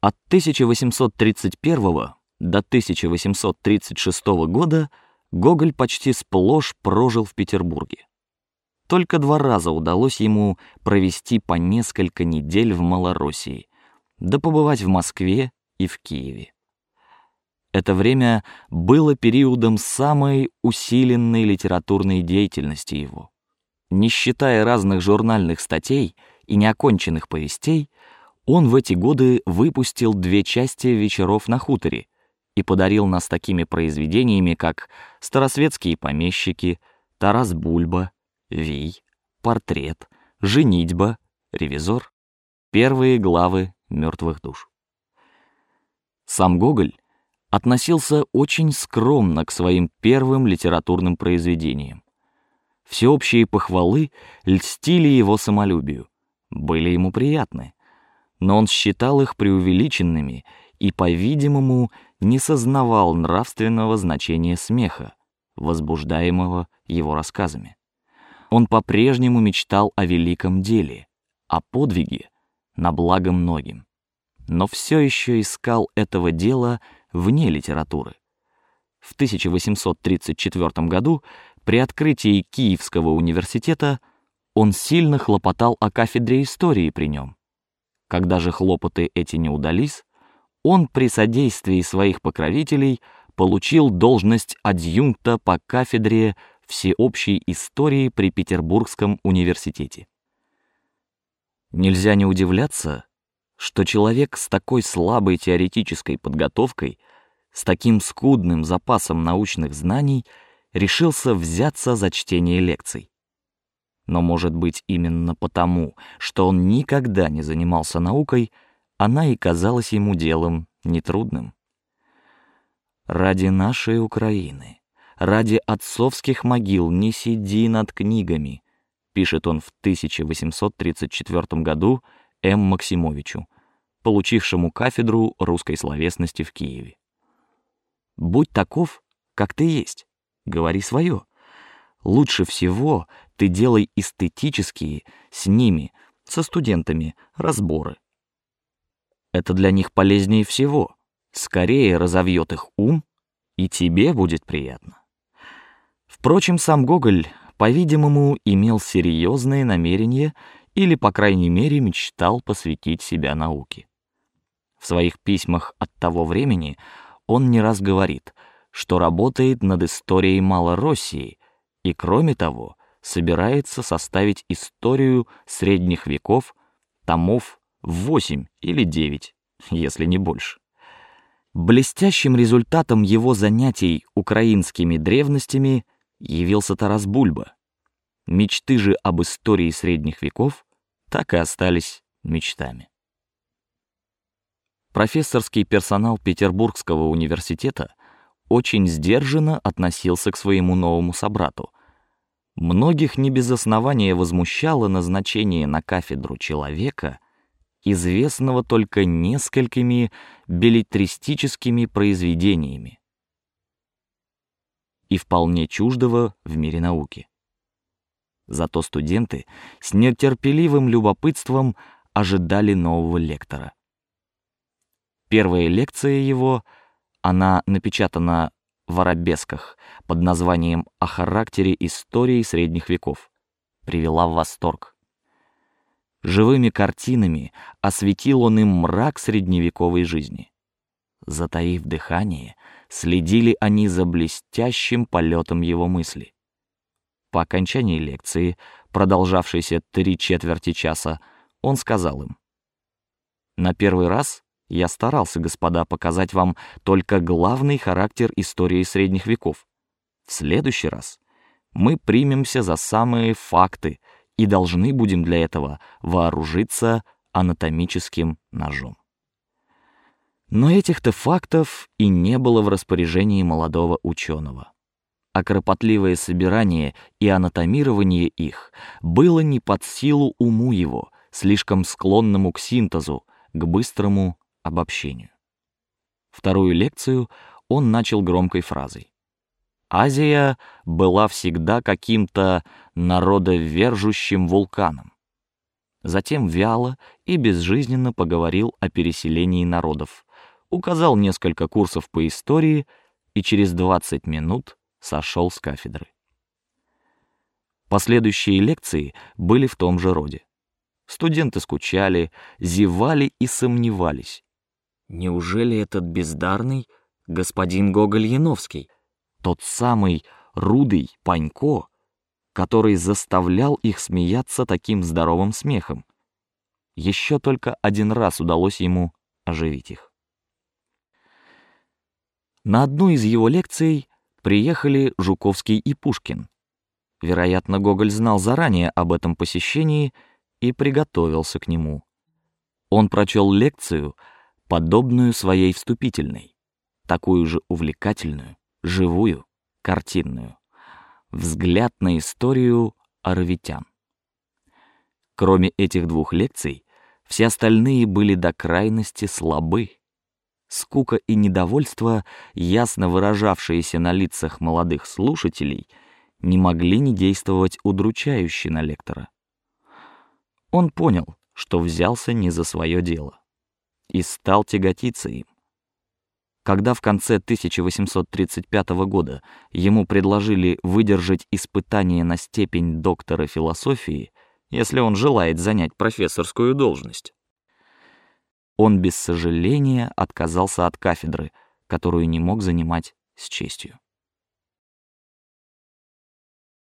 От 1831 до 1836 года Гоголь почти сплошь прожил в Петербурге. Только два раза удалось ему провести по несколько недель в Малороссии, да побывать в Москве и в Киеве. Это время было периодом самой усиленной литературной деятельности его. Не считая разных журнальных статей и неоконченных повестей, он в эти годы выпустил две части вечеров на хуторе и подарил нас такими произведениями, как «Старосветские помещики», «Тарас Бульба», «Вий», «Портрет», «Женитьба», «Ревизор», первые главы «Мертвых душ». Сам Гоголь относился очень скромно к своим первым литературным произведениям. Всеобщие похвалы льстили его самолюбию, были ему приятны, но он считал их преувеличенными и, по-видимому, не сознавал нравственного значения смеха, возбуждаемого его рассказами. Он по-прежнему мечтал о великом деле, о подвиге на благо многим, но все еще искал этого дела вне литературы. В 1834 году при открытии Киевского университета он сильно хлопотал о кафедре истории при нем. Когда же хлопоты эти не удались, он при содействии своих покровителей получил должность адъюнкта по кафедре всеобщей истории при Петербургском университете. Нельзя не удивляться, что человек с такой слабой теоретической подготовкой, с таким скудным запасом научных знаний, решился взяться за чтение лекций. Но, может быть, именно потому, что он никогда не занимался наукой, она и казалась ему делом нетрудным. Ради нашей Украины, ради отцовских могил не сиди над книгами, пишет он в 1834 году М. Максимовичу, получившему кафедру русской словесности в Киеве. Будь таков, как ты есть, говори свое. Лучше всего ты делай эстетические с ними, со студентами, разборы. Это для них полезнее всего. Скорее разовьет их ум, и тебе будет приятно. Впрочем, сам Гоголь, по-видимому, имел серьезные намерения или, по крайней мере, мечтал посвятить себя науке. В своих письмах от того времени он не раз говорит, что работает над историей Малороссии и, кроме того, собирается составить историю средних веков томов восемь или девять, если не больше. Блестящим результатом его занятий украинскими древностями явился Тарас Бульба. Мечты же об истории средних веков так и остались мечтами. Профессорский персонал Петербургского университета очень сдержанно относился к своему новому собрату. Многих не без основания возмущало назначение на кафедру человека, известного только несколькими беллетристическими произведениями и вполне чуждого в мире науки. Зато студенты с нетерпеливым любопытством ожидали нового лектора. Первая лекция его, она напечатана в арабесках под названием «О характере истории средних веков», привела в восторг. Живыми картинами осветил он им мрак средневековой жизни. Затаив дыхание, следили они за блестящим полетом его мысли. По окончании лекции, продолжавшейся три четверти часа, он сказал им: "На первый раз я старался, господа, показать вам только главный характер истории средних веков. В следующий раз мы примемся за самые факты и должны будем для этого вооружиться анатомическим ножом. Но этих-то фактов и не было в распоряжении молодого ученого. А кропотливое собирание и анатомирование их было не под силу уму его, слишком склонному к синтезу, к быстрому обобщению. Вторую лекцию он начал громкой фразой. Азия была всегда каким-то народовержущим вулканом. Затем вяло и безжизненно поговорил о переселении народов, указал несколько курсов по истории и через 20 минут сошел с кафедры. Последующие лекции были в том же роде. Студенты скучали, зевали и сомневались. Неужели этот бездарный господин Гоголь Яновский, тот самый рудый Панько, который заставлял их смеяться таким здоровым смехом? Еще только один раз удалось ему оживить их. На одну из его лекций приехали Жуковский и Пушкин. Вероятно, Гоголь знал заранее об этом посещении и приготовился к нему. Он прочел лекцию, подобную своей вступительной, такую же увлекательную, живую, картинную. Взгляд на историю аравитян. Кроме этих двух лекций, все остальные были до крайности слабы. Скука и недовольство, ясно выражавшиеся на лицах молодых слушателей, не могли не действовать удручающе на лектора. Он понял, что взялся не за свое дело, и стал тяготиться им. Когда в конце 1835 года ему предложили выдержать испытание на степень доктора философии, если он желает занять профессорскую должность, он без сожаления отказался от кафедры, которую не мог занимать с честью.